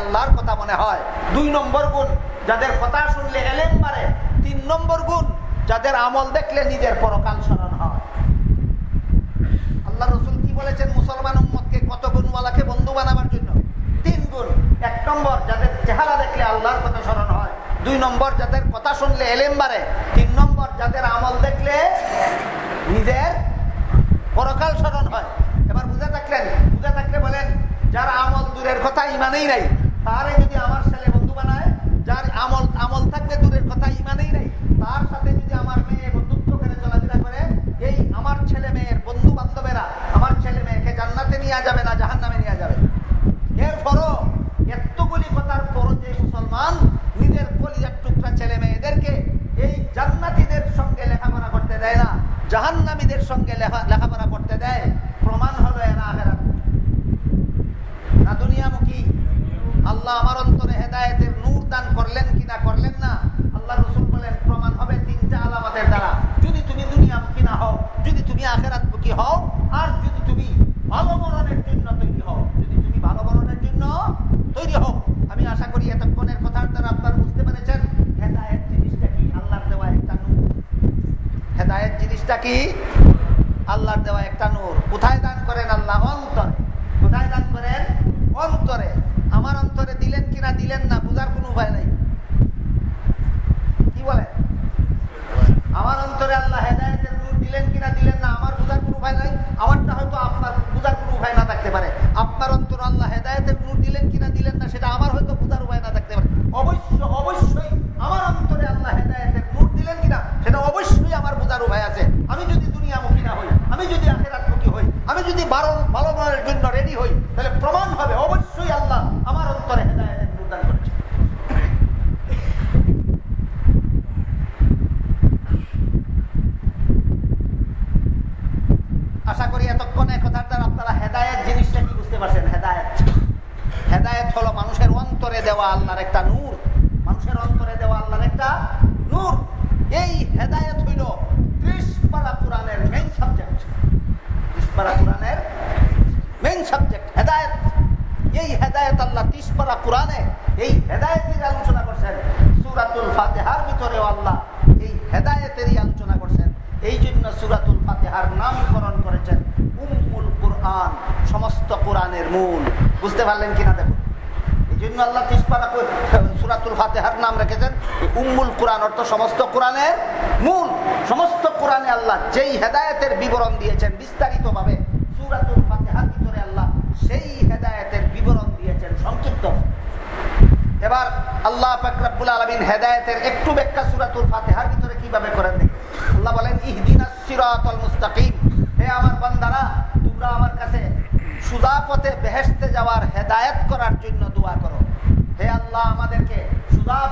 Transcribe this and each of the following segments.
আল্লাহর কথা মনে হয়। দুই নম্বর গুণ, যাদের কথা শুনলে এলেন মারে তিন নম্বর গুণ, যাদের আমল দেখলে নিজের পরকাল স্মরণ হয়। আল্লাহ রসুল কি বলেছেন মুসলমান উম্মতকে কত গুণওয়ালাকে বন্ধু বানাবার জন্য? তিন গুণ। এক নম্বর, যাদের চেহারা দেখলে আল্লাহর কথা স্মরণ হয়। দুই নম্বর, যাদের কথা শুনলে এলেম বাড়ে। তিন নম্বর, যাদের আমল দেখলে নিজের পরকাল স্মরণ হয়। এবার বুঝে থাকলেন, বুঝে থাকলে বলেন, যার আমল দূরের কথা ইমানেই নাই তারে যদি আমার ছেলে বন্ধু বানায়, যার আমল আমল থাকলে দূরের কথা ইমানেই নাই, তার সাথে যদি আমার মেয়ে বন্ধুত্ব করে চলাফেরা করে, এই আমার ছেলে মেয়ের বন্ধু বান্ধবেরা আমার ছেলে মেয়েকে জান্নাতে নিয়ে যাবে না জাহান নামে নিয়ে যাবে? এর পরও এতগুলি কথার পর যে মুসলমান নিজের কলিজার টুকরা ছেলে মেয়েদেরকে এই জান্নাতিদের সঙ্গে লেখাপড়া করতে দেয় না, জাহান্নামীদের সঙ্গে লেখাপড়া করতে দেয়। প্রমাণ হলো এরা আখেরা না দুনিয়ামুখী আল্লাহ আমার অন্তরে হেদায়তের নূর দান করলেন কিনা করলেন না? আল্লাহ রসুল বলেন, প্রমাণ হবে তিনটা আলামাতের দ্বারা। যদি তুমি দুনিয়ামুখী না হও, যদি তুমি আখেরাত আখেরাতমুখী হও, আর যদি তুমি ভালো মরণের জন্য তৈরি হও যদি তুমি ভালো মরণের জন্য তৈরি হও আমি আশা করি এতক্ষণের কথার দ্বারা আপনারা বুঝতে পেরেছেন হেদায়ত জিনিসটা কি আল্লাহর দেওয়া একটা নূর হেদায়ত জিনিসটা কি আল্লাহর দেওয়া একটা নূর কোথায় দান করেন আল্লাহ অন্তরে কোথায় দান করেন অন্তরে আমার অন্তরে দিলেন কিনা দিলেন না বুঝার কোনো উপায় নাই কি বলে আমার অন্তরে আল্লাহ হেদায়তের নূর দিলেন কিনা দিলেন না আমার বুঝার কোনো উপায় নাই আমারটা হয়তো আপনার বুঝার কোনো উপায় না থাকতে পারে আপনার অন্তর আল্লাহ হেদায়তের নূর দিলেন কিনা দিলেন না সেটা আমার হয়তো বুঝার উপায় না থাকতে পারে অবশ্য অবশ্যই আমার অন্তরে আল্লাহ হেদায়তের নূর দিলেন কিনা সেটা অবশ্যই আমার বুঝার উপায় আছে আমি যদি দুনিয়ামুখী না হই আমি যদি আখেরাতমুখী হই আমি যদি ভালো ভালো মনের জন্য রেডি হই, তাহলে প্রমাণ হবে, অবশ্যই আল্লাহ আমার অন্তরে আশা করি এতক্ষণে কথার দ্বারা আপনারা হেদায়ত জিনিসটা কি বুঝতে পারছেন? হেদায়ত। হেদায়ত হলো মানুষের অন্তরে দেওয়া আল্লাহর একটা নূর। মানুষের অন্তরে দেওয়া আল্লাহর একটা নূর। এই হেদায়ত হইল ত্রিশ পারা মেইন সাবজেক্ট ত্রিশ পারা মেইন সাবজেক্ট হেদায়ত এই হেদায়ত আল্লাহ পারা কোরআনে, এই হেদায়তের আলোচনা করছেন। সুরাতুল ফাতেহার ভিতরেও আল্লাহ এই হেদায়তেরই আলোচনা করছেন। এই জন্য সুরাতুল ফাতেহার নামকরণ করেছেন উম্মুল কোরআন, সমস্ত কোরআনের মূল। বুঝতে পারলেন কিনা দেখুন। এই জন্য আল্লাহ তিসপাড়া সুরাতুল ফাতেহার নাম রেখেছেন। উম্মুল কোরআন অর্থ সমস্ত কোরআনের মূল। সমস্ত কোরআনে আল্লাহ যেই হেদায়তের বিবরণ দিয়েছেন বিস্তারিত ভাবে সুরাতুল ফাতেহার ভিতরে আল্লাহ সেই হেদায়তের বিবরণ দিয়েছেন সংক্ষিপ্ত এবার আল্লাহ ফাকরাবুল আলমিন হেদায়তের একটু ব্যাখ্যা সুরাতুল ফাতেহার ভিতরে কীভাবে করেন দেখি আল্লাহ বলেন সিরাতাল মুস্তাকিম। হে আমার বান্দারা, তোমরা আমার কাছে সুদা পথে বেহেশতে যাওয়ার হেদায়েত করার জন্য দোয়া করো। হে আল্লাহ, আমাদেরকে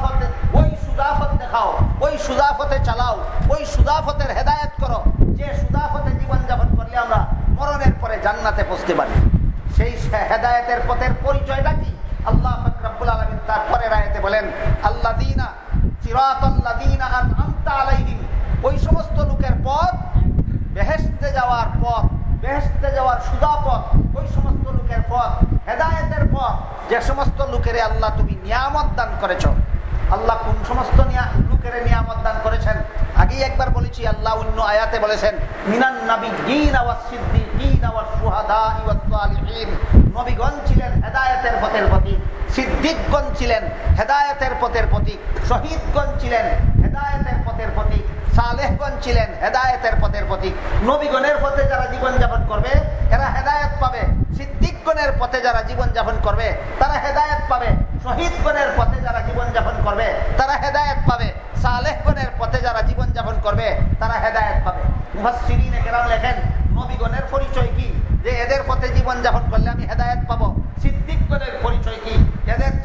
পথে, ওই পথ দেখাও, ওই পথে চালাও, ওই পথের হেদায়েত করো। যে পথে জীবনযাপন করলে আমরা মরণের পরে জান্নাতে পৌঁছতে পারি। সেই হেদায়েতের পথের পরিচয়টা কি? আল্লাহ ফাকরাবুল আলমিন তারপরে রায়তে বলেন আল্লাহ দিনা সিরাতাল্লাযীনা আনআমতা ওই সমস্ত লোকের পথ, বেহেশতে যাওয়ার পথ, বেহেশতে যাওয়ার সুদা পথ, ওই সমস্ত লোকের পথ, হেদায়েতের পথ, যে সমস্ত লোকের আল্লাহ তুমি নিয়ামত দান করেছ। আল্লাহ কোন সমস্ত লোকের নিয়ামত দান করেছেন? আগেই একবার বলেছি, আল্লাহ অন্য আয়াতে বলেছেন, মিনান নাবিয়্যিন ওয়াস সিদ্দিকিন ওয়াস শুহাদা ওয়াস সালিহিন। নবীগণ ছিলেন হেদায়েতের পথের প্রতীক। সিদ্দিকগণ ছিলেন হেদায়তের পথের প্রতীক, শহীদগণ ছিলেন হেদায়তের পথের প্রতীক, সালেহগণ ছিলেন হেদায়তের পথের প্রতীক। নবীগণের পথে যারা জীবনযাপন করবে, এরা হেদায়ত পাবে। সিদ্দিকগণের পথে যারা জীবনযাপন করবে, তারা হেদায়েত পাবে। শহীদগণের পথে যারা জীবনযাপন করবে, তারা হেদায়ত পাবে। সালেহগণের পথে যারা জীবনযাপন করবে, তারা হেদায়ত পাবে। মুহাসসিরিন কেরাম লেখেন, নবীগণের পরিচয় কি? যে এদের পথে জীবনযাপন করলে আমি হেদায়ত পাবো। সিদ্দিকগণের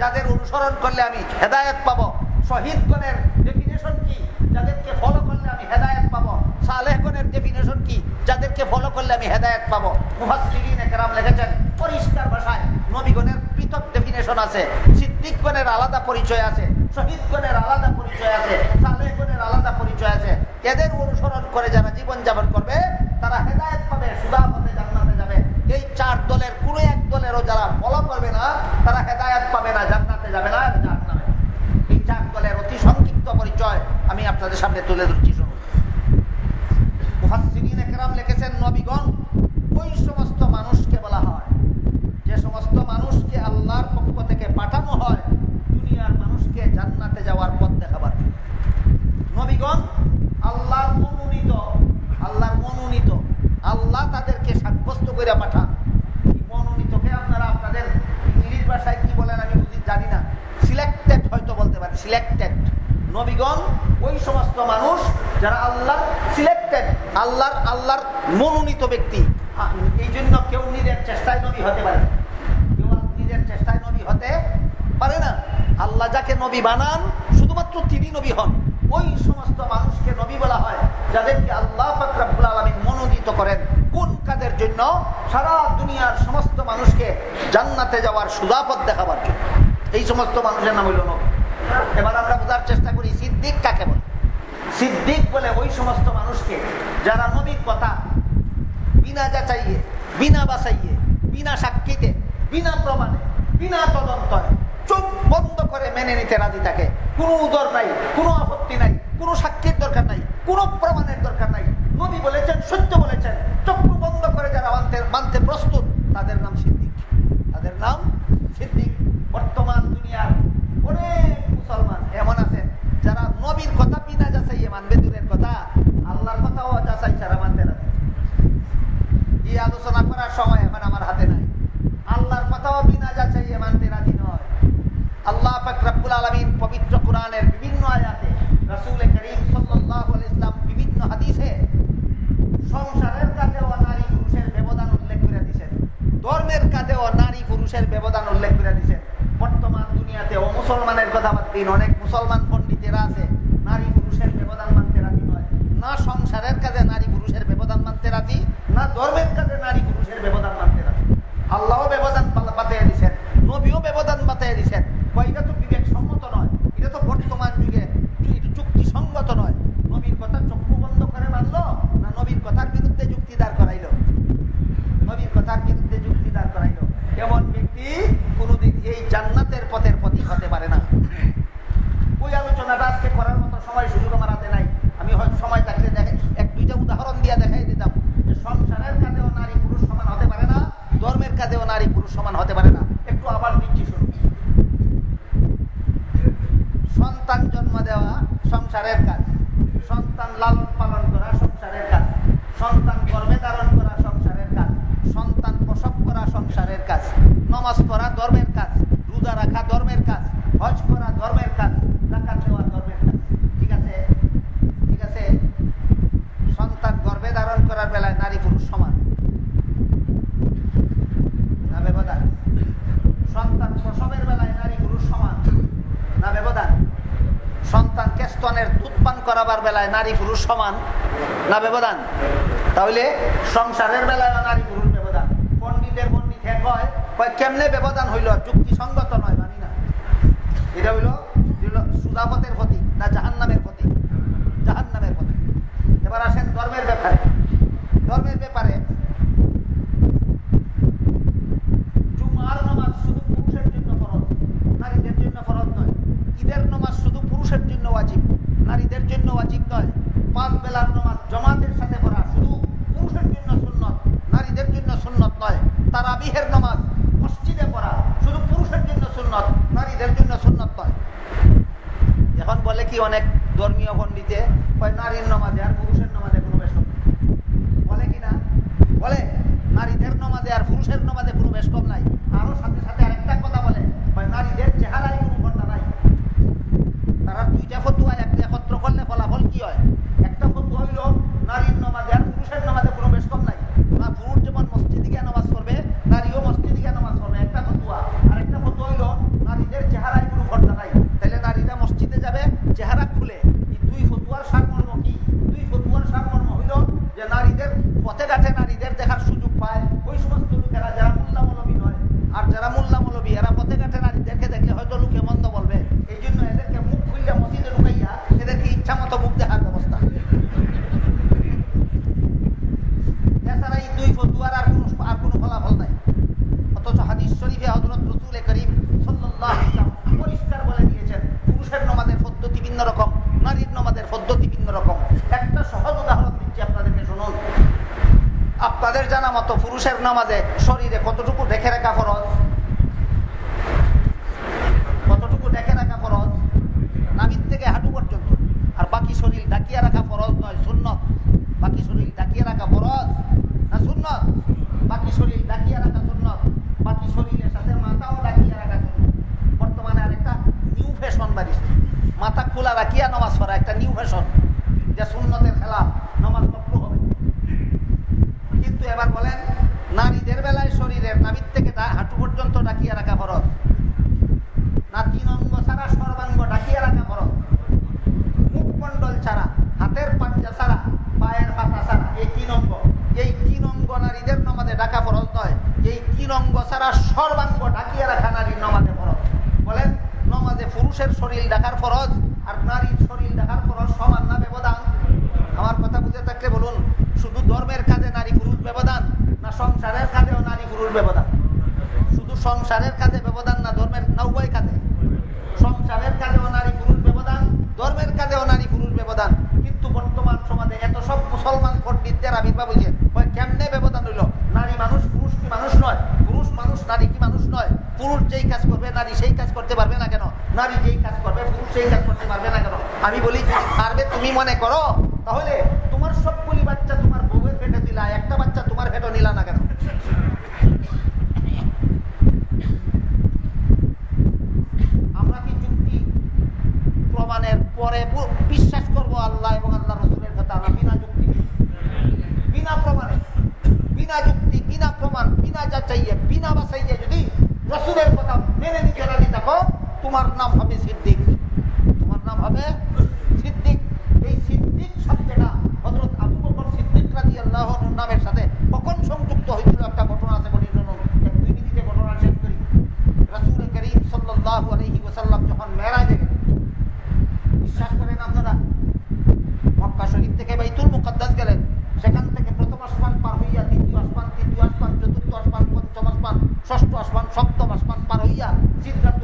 যাদের অনুসরণ করলে আমি হেদায়ত পাবো। শহীদগণের ডেফিনেশন কি? যাদেরকে ফলো করলে আমি হেদায়ত পাবো। সালেহগণের ডেফিনেশন কি? যাদেরকে ফলো করলে আমি হেদায়ত পাবো। মুহাসসিরিন কেরাম লিখেছেন, পরিষ্কার ভাষায় নবীগণের পৃথক ডেফিনেশন আছে। সিদ্দিকগণের আলাদা পরিচয় আছে। শহীদগণের আলাদা পরিচয় আছে। সালেহগণের আলাদা পরিচয় আছে। এদের অনুসরণ করে যারা জীবন যাপন করবে, তারা হেদায়ত পাবে সুদা পথে জান্নাতে যাবে। এই চার দলের কোনো এক দলেরও যারা ফলো করবে না তারা হেদায়ত পাবে না, জান্নাতে যাবে না এই চার অতি সংক্ষিপ্ত পরিচয়, আমি আপনাদের সামনে তুলে ধরছি, শুনুন। একরাম লিখেছেন, নবীগণ, ওই সমস্ত মানুষকে বলা হয়, যে সমস্ত মানুষকে আল্লাহর পক্ষ থেকে পাঠানো হয়, দুনিয়ার মানুষকে জান্নাতে যাওয়ার পথ দেখাবার নবীগণ, আল্লাহর মনোনীত আল্লাহর মনোনীত, আল্লাহ তাদেরকে সাব্যস্ত করে পাঠান এই মনোনীতকে আপনারা আপনাদের ইংলিশ ভাষায় কি বলেন আমি বুঝি জানি না সিলেক্টেড হয়তো বলতে পারি সিলেক্টেড নবীগণ, ওই সমস্ত মানুষ যারা আল্লাহ সিলেক্টেড আল্লাহর আল্লাহর মনোনীত ব্যক্তি। এই জন্য কেউ নিজের চেষ্টায় নবী হতে পারে কেউ নিজের চেষ্টায় নবী হতে পারে না। আল্লাহ যাকে নবী বানান, শুধুমাত্র তিনি নবী হন। ওই সমস্ত মানুষকে নবী বলা হয়, যাদেরকে আল্লাহ ফাকরাবুল আলমিন মনোনীত করেন। কোন কাজের জন্য? সারা দুনিয়ার সমস্ত মানুষকে জান্নাতে যাওয়ার সুদাপথ দেখাবার জন্য। এই সমস্ত মানুষের নাম হইল নবী। এবার আমরা বোঝার চেষ্টা করি সিদ্দিক কাকে বলে সিদ্দিক বলে ওই সমস্ত মানুষকে যারা নবীর কথা বিনা যাচাইয়ে, বিনা বাসাইয়ে বিনা সাক্ষীতে, বিনা প্রমাণে, বিনা তদন্তয় চোখ বন্ধ করে মেনে নিতে রাজি থাকে। কোনো উদর নাই, কোনো আপত্তি নাই, কোনো সাক্ষীর দরকার নাই, কোনো প্রমাণের দরকার নাই। নবী বলেছেন, সত্য বলেছেন, চক্ষু বন্ধ করে যারা মানতে মানতে প্রস্তুত, তাদের নাম সিদ্দিক। তাদের নাম সিদ্দিক বর্তমান দুনিয়ার অনেক মুসলমান এমন আছেন যারা নবীর কথা বিনা যাচাইয়ে মানবে দূরের কথা। আল্লাহর কথাও যাচাই ছাড়া মানতে রাজি এই আলোচনা করার সময় এখন আমার হাতে নাই। বিভিন্ন আয়াতে রাসূল করিম কাজেও নারী পুরুষের ব্যবধান উল্লেখ করে দিয়েছেন। ধর্মের কাজেও নারী পুরুষের ব্যবধান উল্লেখ করে দিয়েছেন। বর্তমান দুনিয়াতে ও মুসলমানের কথা বাদ দিন অনেক মুসলমান পণ্ডিতেরা আছে নারী পুরুষের ব্যবধান মানতে রাজি নয় না সংসারের কাজে নারী পুরুষের ব্যবধান মানতে রাজি না ধর্মের কাজে নারী পুরুষের ব্যবধান মানতে রাজি আল্লাহও ব্যবধান বাতাইয়া দিচ্ছেন নবীও ব্যবধান বাতাইয়া দিচ্ছেন এটা তো বিবেক সম্মত নয় এটা তো বর্তমান যুগে যুক্তিসঙ্গত নয় নবীর কথা চক্ষু বন্ধ করে মানলো না নবীর কথার বিরুদ্ধে যুক্তি দাঁড় করাইলো নবীর কথার বিরুদ্ধে যুক্তি দাঁড় করাইলো এমন ব্যক্তি কোনোদিন এই জান্নাতের পথের প্রতীক হতে পারে না ওই আলোচনাটা আজকে করার মতো সময় সুযোগ আমার হাতে নাই আমি হয়তো সময় থাকলে দেখে এক দুইটা উদাহরণ দিয়ে দেখাই দিতাম যে সংসারের কাজেও নারী পুরুষ সমান হতে পারে না ধর্মের কাজেও নারী পুরুষ সমান হতে পারে না একটু আবার দিচ্ছি শুনুন সন্তান জন্ম দেওয়া সংসারের কাজ সন্তান লালন পালন করা সংসারের কাজ সন্তান গর্ভে ধারণ করা সংসারের কাজ সন্তান প্রসব করা সংসারের কাজ নমাজ পড়া ধর্মের কাজ রোজা রাখা ধর্মের কাজ হজ করা ধর্মের কাজ জাকাত দেওয়া ধর্মের কাজ ঠিক আছে ঠিক আছে সন্তান গর্ভে ধারণ করার বেলায় নারী পুরুষ সমান না ব্যবধান সন্তান প্রসবের বেলায় নারী পুরুষ সমান না ব্যবধান সন্তানকে স্তনের দুধ পান করাবার বেলায় নারী পুরুষ সমান না ব্যবধান? তাহলে সংসারের বেলায় নারী পুরুষ ব্যবধান। পণ্ডিতের পণ্ডিত এক হয় কেমনে ব্যবধান হইল? যুক্তিসঙ্গত নয়, মানি না। এটা হইল সুদাপতের প্রতীক না জাহান নামের প্রতীক? জাহান নামের প্রতীক। এবার আসেন ধর্মের ব্যাপারে। ধর্মের ব্যাপারে জুমার নামাজ শুধু পুরুষের জন্য ফরজ নারীদের জন্য ফরজ নয় ঈদের নামাজ শুধু পুরুষের জন্য ওয়াজিব নারীদের জন্য ওয়াজিব নয় পাঁচ বেলার নামাজ জমাতের সাথে পড়া শুধু পুরুষের জন্য সুন্নত, নারীদের জন্য সুন্নত নয় নামাজ মসজিদে পড়া শুধু পুরুষের জন্য সুন্নত, নারীদের জন্য সুন্নত নয়। এখন বলে কি অনেক ধর্মীয় পণ্ডিতে নারীর নমাজে আর পুরুষের নমাজে কোনো বেশ বলে কি না? বলে নারীদের নমাজে আর পুরুষের নমাজে কোনো বেশ নাই। আরও সাথে সাথে আরেকটা কথা বলে নারীদের চেহারা মতো নামাজে শরীরে কতটুকু দেখে রাখা ফরজ? কতটুকু দেখে রাখা ফরজ? নামির থেকে হাঁটু পর্যন্ত। আর বাকি শরীর ডাকিয়ে রাখা ফরজ নয়, সুন্নত। বাকি শরীর ডাকিয়ে রাখা ফরজ না সুন্নত? বাকি শরীর ডাকিয়ে রাখা সুন্নত। বাকি শরীরের সাথে মাথাও ডাকিয়ে রাখা বর্তমানে আরেকটা নিউ ফ্যাশন বাড়িছে। মাথা খোলা রাখিয়া নামাজ পড়া, একটা নিউ ফ্যাশন যে সুন্নতের খেলা নামাজ মকরু হবে। কিন্তু এবার বলেন নারীদের বেলায় শরীরের নাবির থেকে হাঁটু পর্যন্ত ডাকিয়ে রাখা ফরজ। না তিন অঙ্গ ছাড়া সর্বাঙ্গ ডাকিয়ে রাখা ফরজ। মুখমণ্ডল ছাড়া, হাতের পাঞ্জা ছাড়া, পায়ের পাতা ছাড়া, এই তিন অঙ্গ। এই তিন অঙ্গ নারীদের নমাজে ডাকা ফরজ নয়। এই তিন অঙ্গ ছাড়া সর্বাঙ্গ ডাকিয়ে রাখা নারীর নমাজে ফরজ। বলেন, নমাজে পুরুষের শরীর ডাকার ফরজ আর নারীর শরীর ডাকার ফরজ সমান না ব্যবধান? আমার কথা বুঝে থাকলে বলুন শুধু ধর্মের কাজে নারী পুরুষ ব্যবধান না সংসারের কাজেও নারী পুরুষ ব্যবধান। শুধু সংসারের কাজে ব্যবধান না, ধর্মের না উভয় কাজে। সংসারের কাজেও নারী পুরুষ ব্যবধান, ধর্মের কাজে অনারী পুরুষ ব্যবধান। কিন্তু বর্তমান সমাজে এত সব মুসলমান পণ্ডিতদের আবির্ভাব হয়েছে ওই কেমনে ব্যবধান হইল? নারী মানুষ পুরুষ কি মানুষ নয়? পুরুষ মানুষ, নারী কি মানুষ নয়? পুরুষ যেই কাজ করবে, নারী সেই কাজ করতে পারবে না কেন? নারী যেই কাজ করবে, পুরুষ সেই কাজ করতে পারবে না কেন? আমি বলি, যদি পারবে তুমি মনে করো, তাহলে তোমার সবগুলি বাচ্চা তোমার বউয়ের পেটে দিলা, একটা বাচ্চা তোমার পেটে নিলা না কেন আমরা কি যুক্তি প্রমাণের পরে বিশ্বাস করব আল্লাহ এবং আল্লাহ রসুলের কথা আমরা বিনা যুক্তি বিনা প্রমাণে বিনা যুক্তি বিনা প্রমাণ বিনা যাচাইয়ে বিনা বাসাইয়ে যদি রসুলের কথা মেনে নিতে রাজি থাকো, তোমার নাম হবে সিদ্দিক। তোমার নাম হবে সিদ্দিক। এই সিদ্দিক শব্দটা হজরত আবু বকর সিদ্দিক রাজি আল্লাহ নামের সাথে কখন সংযুক্ত হয়েছিল একটা ঘটনা আছে বলি দুই মিনিটে ঘটনা শেষ করি। রসুল করিম সাল্লাল্লাহু আলাইহি ওয়াসাল্লাম যখন গেলেন, বিশ্বাস করেন আপনারা, মক্কা শরীফ থেকে বাইতুল মুকাদ্দাস গেলেন, সেখান থেকে প্রথম আসমান পার হইয়া দ্বিতীয় আসমান তৃতীয় আসমান চতুর্থ আসমান পঞ্চম আসমান ষষ্ঠ আসমান সপ্তম আসমান পার হইয়া সিদ্ধাতুল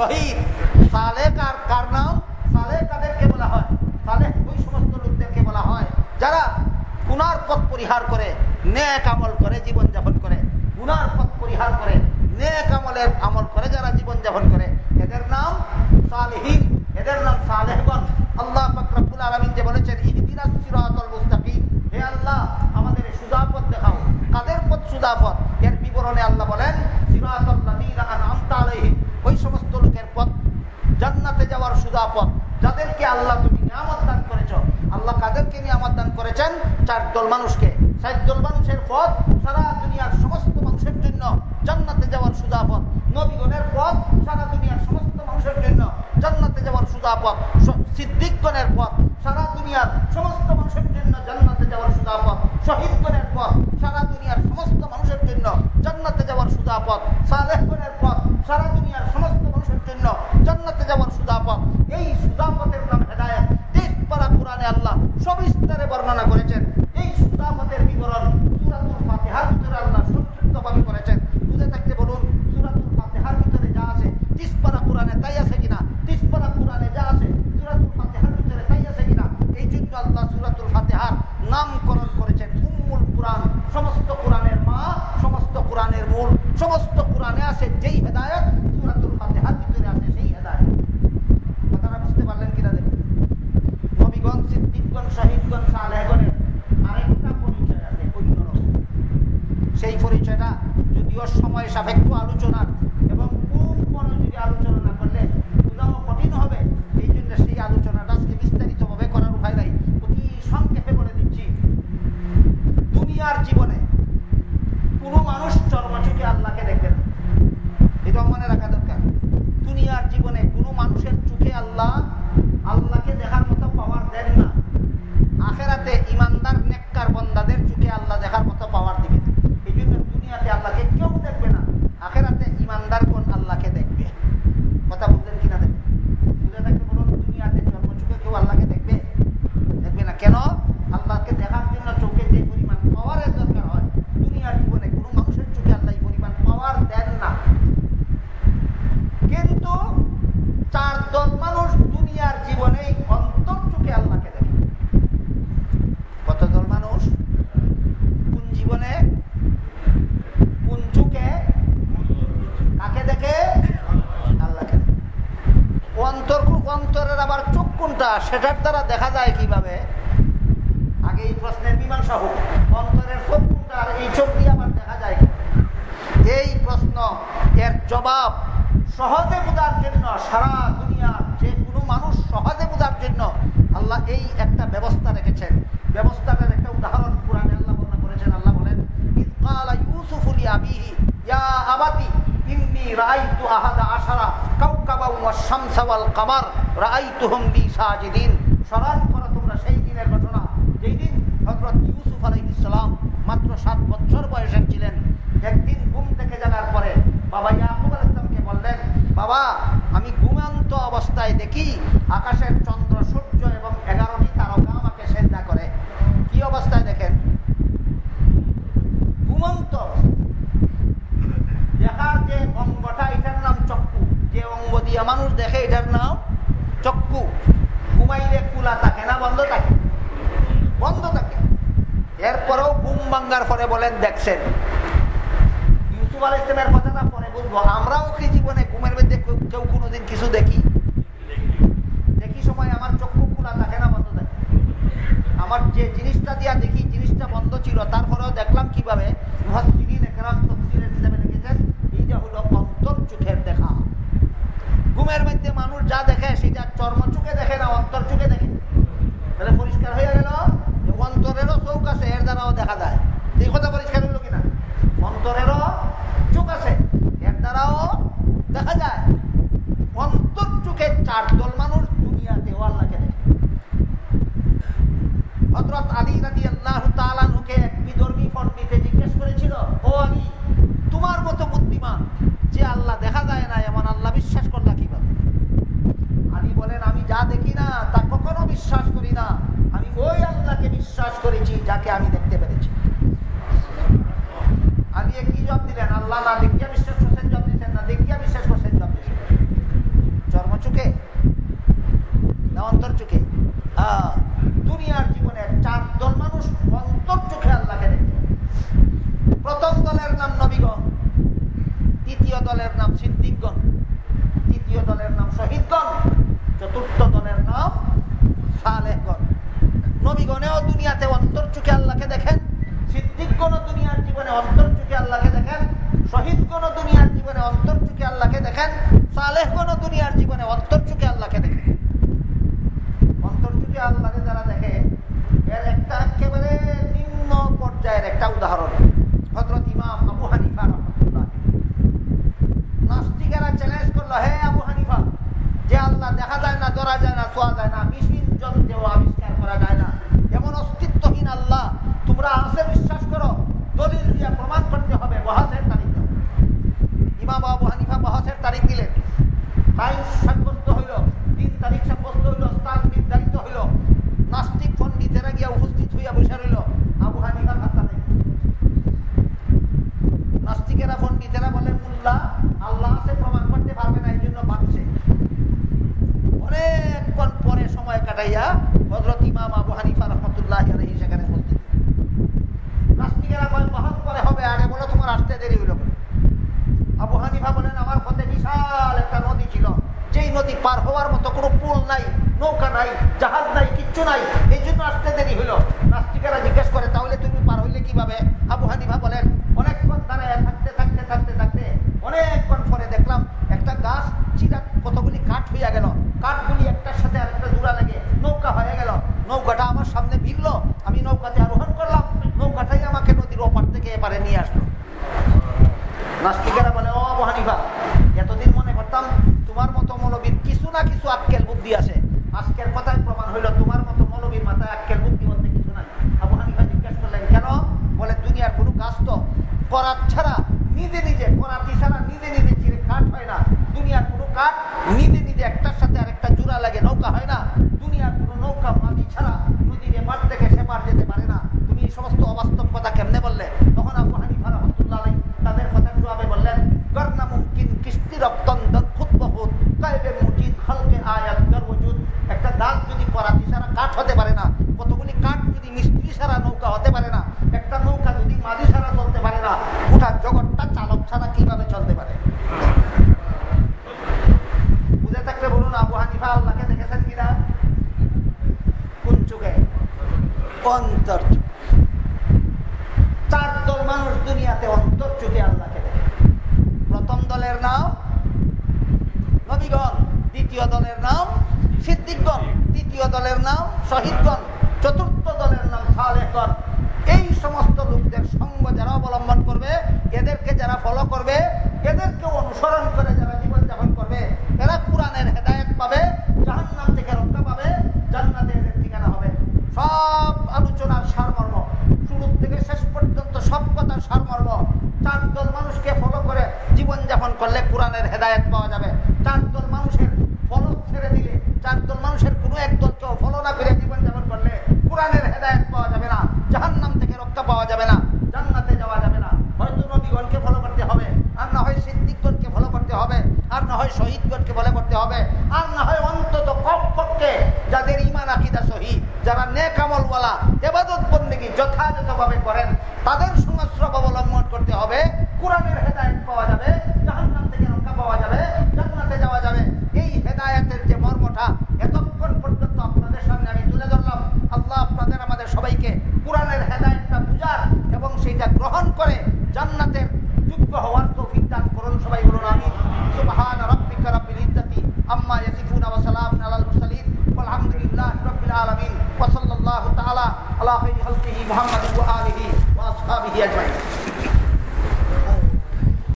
শহীদ। সালেকার কার নাম? সালে কাদেরকে বলা হয়? সালে ওই সমস্ত লোকদেরকে বলা হয় যারা গুনার পথ পরিহার করে ন্যাক আমল করে, জীবনযাপন করে। গুনার পথ পরিহার করে ন্যাক আমলের আমল করে যারা জীবনযাপন করে। এদের নাম সালেহীন, এদের নাম সালেহগণ। আল্লাহ ফকরাবুল আলমিন যে বলেছেন ইহদিনাস সিরাতুল মুস্তাকিম। হে আল্লাহ, আমাদের সুজা পথ দেখাও। কাদের পথ সুজা এর বিবরণে আল্লাহ বলেন যাদেরকে আল্লাহ তুমি নিয়ামত দান করেছ, আল্লাহ কাদেরকে নিয়ামত দান করেছেন? চার দল মানুষকে। ষাট দল মানুষের পথ সারা দুনিয়ার সমস্ত মানুষের জন্য জান্নাতে যাওয়ার সুদাপদ নবীগণের পথ সারা দুনিয়ার সমস্ত মানুষের জন্য জান্নাতে যাওয়ার সুদাপদ সিদ্দিকগণের পথ সারা দুনিয়ার সমস্ত মানুষের জন্য জান্নাতে যাওয়ার সুদাপথ শহীদগণের পথ সারা দুনিয়ার সমস্ত মানুষের জন্য জান্নাতে যাওয়ার সুদাপথ সালেহগণের পথ সারা দুনিয়ার সমস্ত দেখবে না কেন আল্লাহকে দেখার জন্য চোখে যে পরিমাণ পাওয়ারের দরকার হয় দুনিয়ার জীবনে কোনো মানুষের চোখে আল্লাহ এই পরিমাণ পাওয়ার দেন না কিন্তু চার দল মানুষ দুনিয়ার জীবনে অন্তর চোখে আল্লাহকে দেখে কত দল মানুষ কোন জীবনে কোন চোখে কাকে দেখে আল্লাহকে দেখে। অন্তর অন্তরের আবার চোখ কোনটা সেটার দ্বারা দেখা যায় কীভাবে আগে এই প্রশ্নের মীমাংসা হোক অন্তরের চোখ কোনটা আর এই চোখ দিয়ে আবার দেখা যায় কি? এই প্রশ্ন এর জবাব সহজে বোঝার জন্য সারা দুনিয়ার যে কোনো মানুষ সহজে বোঝার জন্য আল্লাহ এই একটা ব্যবস্থা রেখেছেন ব্যবস্থাটার একটা উদাহরণ কোরআনে আল্লাহ বর্ণনা করেছেন আল্লাহ বলেন ইদ ক্বালা ইউসুফু লিআবিহি ইয়া আবাতি ইন্নী রাআইতু আহাদা আশারা কাওকাবাও ওয়াশ শামসা ওয়াল কামার, রাআইতুহুম লি সাজিদিন। স্মরণ করো তোমরা সেই দিনের ঘটনা। যেই দিন হযরত ইউসুফ আলাইহিস সালাম মাত্র সাত বছর বয়সের ছিলেন, একদিন ঘুম থেকে জাগার পরে বাবা ইয়াকুব আলাইহিস বললেন, বাবা, আমি ঘুমান্ত অবস্থায় দেখি আকাশের চন্দ্র সূর্য এবং এগারোটি তারকা আমাকে সেদ্ধা করে কি অবস্থায় দেখেন ঘুমন্ত দেখার যে অঙ্গটা এটার নাম চক্ষু যে অঙ্গ দিয়ে মানুষ দেখে এটার নাম চক্ষু ঘুমাইলে কুলা থাকে না বন্ধ থাকে বন্ধ থাকে এরপরেও ঘুম বলেন, দেখছেন। ইউসুফ আল ইসলামের কথাটা পরে বলব। আমরাও কি জীবনে ঘুমের মধ্যে কেউ- কোনোদিন কিছু দেখি? দেখি সময় আমার চক্ষু খোলা থাকে না, বন্ধ থাকে। আমার যে জিনিসটা দিয়া দেখি, জিনিসটা বন্ধ ছিল, তারপরেও দেখলাম কীভাবে দেখা। মধ্যে মানুষ যা দেখে, সেটা চর্ম দেখে না, অন্তর দেখে। পরিষ্কার হয়ে এর দ্বারাও দেখা যায়। অন্তরেরও আছে অন্তর এক জিজ্ঞেস করেছিল ও তোমার মতো যে আল্লাহ দেখা যায় না এমন আল্লাহ বিশ্বাস বলেন আমি যা কখনো বিশ্বাস করি না। আমি ওই আল্লাহকে বিশ্বাস করেছি, যাকে আমি দেখতে পেরেছি। আলী কি জব দিলেন? আল্লাহ না দেখিয়া বিশ্বাস করছেন জব দিচ্ছেন না দেখিয়া বিশ্বাস করছেন জব দিচ্ছেন চোখে না অন্তর আহ, দুনিয়ার জীবনে চার দল মানুষ অন্তর চোখে আল্লাহকে প্রথম দলের নাম নবীগণ দলের নাম সিদ্দিকগণ তৃতীয় দলের নাম শহীদগণ চতুর্থ দলের নাম সালেহগণ। নবীগণেও দুনিয়াতে অন্তর চোখে আল্লাহকে দেখেন সিদ্দিকগণও দুনিয়ার জীবনে অন্তর চোখে আল্লাহকে দেখেন, শহীদ কোন দুনিয়ার জীবনে অন্তর চোখে আল্লাহকে দেখেন সালেহগণও দুনিয়ার জীবনে অন্তর চোখে আল্লাহকে দেখেন অন্তর চোখে আল্লাহকে যারা দেখে এর একটা হানিফা রহমতুল্লাহ আলহী সেখানে বলতে নাস্তিকেরা কয় মহান করে হবে, আরে বলো তোমার আসতে দেরি হইল আবু হানিফা বলেন, আমার পথে বিশাল একটা নদী ছিল। যেই নদী পার হওয়ার মতো কোনো পুল নাই, নৌকা নাই, জাহাজ নাই, কিচ্ছু নাই, এই জন্য আসতে দেরি হইল। নাস্তিকেরা জিজ্ঞেস করে, তাহলে তুমি পার হইলে কীভাবে? আবু হানিফা বলেন, অনেকক্ষণ দাঁড়ায় থাকতে থাকতে অনেকক্ষণ পরে দেখলাম একটা গাছ চিরা কতগুলি কাঠ হইয়া গেল কাঠগুলি একটার সাথে আরেকটা জোড়া লেগে নৌকা হয়ে গেল নৌকাটা আমার সামনে ভিড়ল আমি নৌকাতে আরোহণ করলাম, নৌকাটাই আমাকে নদীর ওপার থেকে এপারে নিয়ে আসলো। নাস্তিকেরা বলে, ও হানিফা, এতদিন মনে করতাম তোমার মতো মৌলবীর কিছু না কিছু আক্কেল বুদ্ধি আছে। আজকের কথায় প্রমাণ হইল তোমার মতো মৌলবীর মাথায় আক্কেল বুদ্ধি বলতে কিছু নাই। আবু হানিফা জিজ্ঞেস করলেন, কেন? বলে, দুনিয়ার কোনো গাছ তো ছাড়া নিজে নিজে করাতি ছাড়া নিজে নিজে চিরে কাঠ হয় না দুনিয়ার কোনো কাঠ নিজে নিজে একটার সাথে আরেকটা জোড়া লাগে নৌকা হয় না দুনিয়ার কোনো নৌকা মাটি ছাড়া নদীর এপার থেকে সেপার যেতে পারে না তুমি এই সমস্ত অবাস্তব কথা কেমনে বললে তখন আবু হানিফা রহমতুল্লাহ আলাই তাদের কথা জবাবে বললেন গর্না মুমকিন কিস্তি রপ্তন খুদ বহুত কাইবে মুজিদ খালকে আয়াত গর ওজুদ একটা গাছ যদি করাতি ছাড়া কাঠ হতে পারে না কতগুলি কাঠ যদি মিস্ত্রি ছাড়া নৌকা হতে পারে না একটা নৌকা যদি মাঝি ছাড়া চলতে পারে না গোটা জগৎটা চালক ছাড়া কীভাবে চলতে পারে বুঝে থাকলে বলুন আবু হানিফা আল্লাহকে দেখেছেন কিনা কোন চোখে অন্তর চোখে। চার দল মানুষ অন্তর চোখে আল্লাহকে দেখে। প্রথম দলের নাম নবীগণ, দ্বিতীয় দলের নাম সিদ্দিকগণ, তৃতীয় দলের নাম শহীদগণ, চতুর্থ দলের নাম সালেহগণ। এই সমস্ত লোকদের সঙ্গ যারা অবলম্বন করবে, এদেরকে যারা ফলো করবে এদেরকে অনুসরণ করে যারা জীবনযাপন করবে, এরা কোরআনের হেদায়ত পাবে, জাহান্নাম থেকে রক্ষা পাবে জান্নাতে এদের ঠিকানা হবে। সব আলোচনার সারমর্ম শুরু থেকে শেষ পর্যন্ত সব কথার সারমর্ম চার দল মানুষকে ফলো করে জীবনযাপন করলে কোরআনের হেদায়ত পাওয়া যাবে। চার দল মানুষের ফলো ছেড়ে দিলে চার দল মানুষের কোনো এক দলকেও ফলো না করে জীবনযাপন করলে কোরআনের হেদায়ত পাওয়া যাবে না, জাহান্নাম থেকে রক্ষা পাওয়া যাবে না, জান্নাতে যাওয়া যাবে না। হয়তো নবীগণকে ফলো করতে হবে, আর না হয় সিদ্দিকগণকে ফলো করতে হবে, আর না হয় শহীদগণকে ফলো করতে হবে, আর না হয় অন্তত কমপক্ষে যাদের ইমান আকিদা সহি, যারা নেক আমলওয়ালা এবাদত বন্দিগি যথাযথভাবে করেন